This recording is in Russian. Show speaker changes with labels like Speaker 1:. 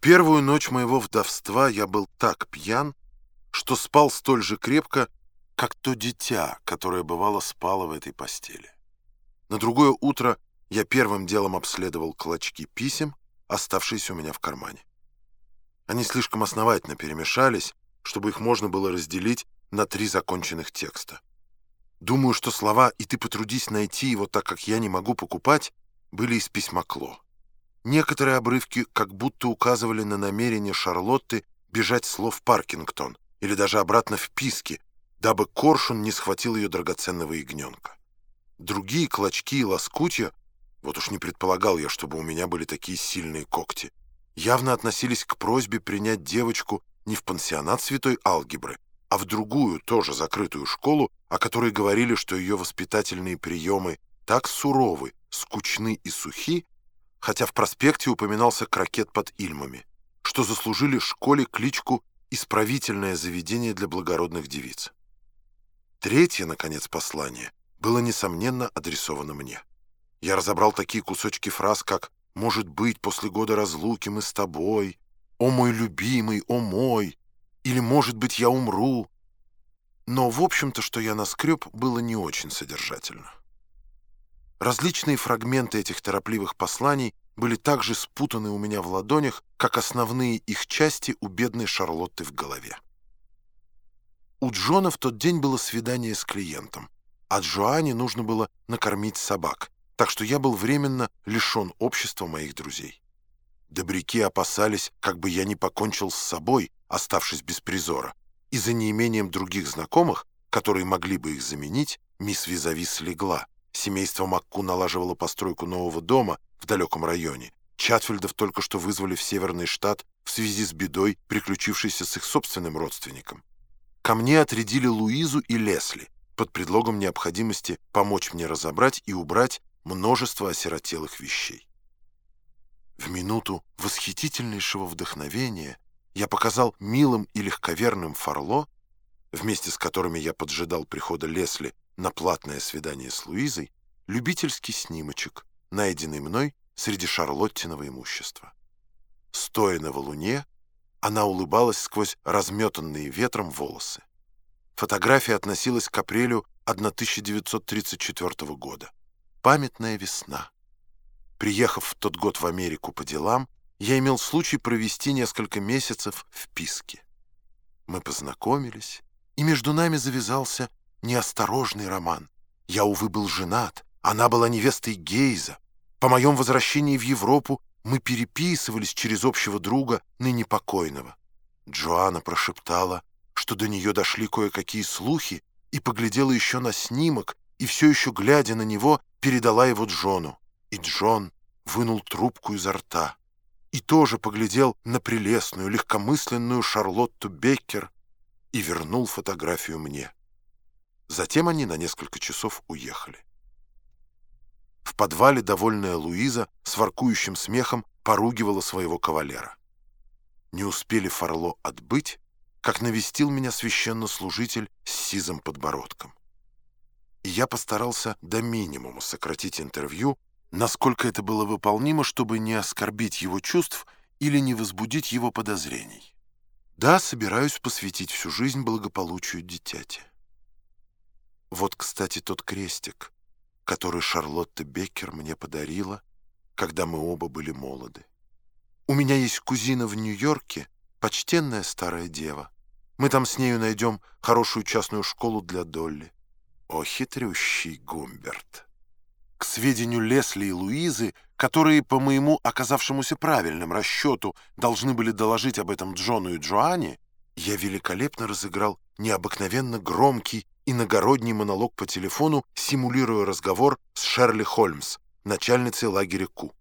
Speaker 1: Первую ночь моего вдовства я был так пьян, что спал столь же крепко, как то дитя, которое бывало спало в этой постели. На другое утро я первым делом обследовал клочки писем, оставшиеся у меня в кармане. Они слишком основательно перемешались, чтобы их можно было разделить на три законченных текста. Думаю, что слова «и ты потрудись найти его, так как я не могу покупать» были из письма Кло. Некоторые обрывки как будто указывали на намерение Шарлотты бежать слов Паркингтон или даже обратно в Писки, дабы Коршун не схватил ее драгоценного ягненка. Другие клочки и лоскутья, вот уж не предполагал я, чтобы у меня были такие сильные когти, явно относились к просьбе принять девочку не в пансионат святой алгебры, а в другую, тоже закрытую школу, о которой говорили, что ее воспитательные приемы так суровы, скучны и сухи, хотя в проспекте упоминался крокет под Ильмами, что заслужили школе кличку «Исправительное заведение для благородных девиц». Третье, наконец, послание было, несомненно, адресовано мне. Я разобрал такие кусочки фраз, как «Может быть, после года разлуки мы с тобой», «О мой любимый, о мой», или «Может быть, я умру». Но, в общем-то, что я наскреб, было не очень содержательно. Различные фрагменты этих торопливых посланий были так же спутаны у меня в ладонях, как основные их части у бедной Шарлотты в голове. У Джона в тот день было свидание с клиентом, а Джоанне нужно было накормить собак, так что я был временно лишен общества моих друзей. Добряки опасались, как бы я не покончил с собой, оставшись без призора, и за неимением других знакомых, которые могли бы их заменить, мисс Визави слегла — Семейство Макку налаживало постройку нового дома в далеком районе. Чатфильдов только что вызвали в Северный штат в связи с бедой, приключившейся с их собственным родственником. Ко мне отрядили Луизу и Лесли под предлогом необходимости помочь мне разобрать и убрать множество осиротелых вещей. В минуту восхитительнейшего вдохновения я показал милым и легковерным Фарло, вместе с которыми я поджидал прихода Лесли на платное свидание с Луизой любительский снимочек, найденный мной среди Шарлоттиного имущества. Стоя на валуне, она улыбалась сквозь разметанные ветром волосы. Фотография относилась к апрелю 1934 года. Памятная весна. Приехав в тот год в Америку по делам, я имел случай провести несколько месяцев в Писке. Мы познакомились, и между нами завязался неосторожный роман. Я, увы, был женат, она была невестой Гейза. По моем возвращении в Европу мы переписывались через общего друга, ныне покойного. Джоанна прошептала, что до нее дошли кое-какие слухи, и поглядела еще на снимок, и все еще, глядя на него, передала его Джону. И Джон вынул трубку изо рта и тоже поглядел на прелестную, легкомысленную Шарлотту Беккер и вернул фотографию мне. Затем они на несколько часов уехали. В подвале довольная Луиза с воркующим смехом поругивала своего кавалера. Не успели Фарло отбыть, как навестил меня священнослужитель с сизым подбородком. И я постарался до минимума сократить интервью, насколько это было выполнимо, чтобы не оскорбить его чувств или не возбудить его подозрений. Да, собираюсь посвятить всю жизнь благополучию дитяти. Вот, кстати, тот крестик, который Шарлотта Беккер мне подарила, когда мы оба были молоды. У меня есть кузина в Нью-Йорке, почтенная старая дева. Мы там с нею найдем хорошую частную школу для Долли. О, хитрющий Гумберт! К сведению Лесли и Луизы, которые, по моему оказавшемуся правильным расчету, должны были доложить об этом Джону и Джоанне, я великолепно разыграл необыкновенно громкий иногородний монолог по телефону, симулируя разговор с Шерли Холмс, начальницей лагеря Ку.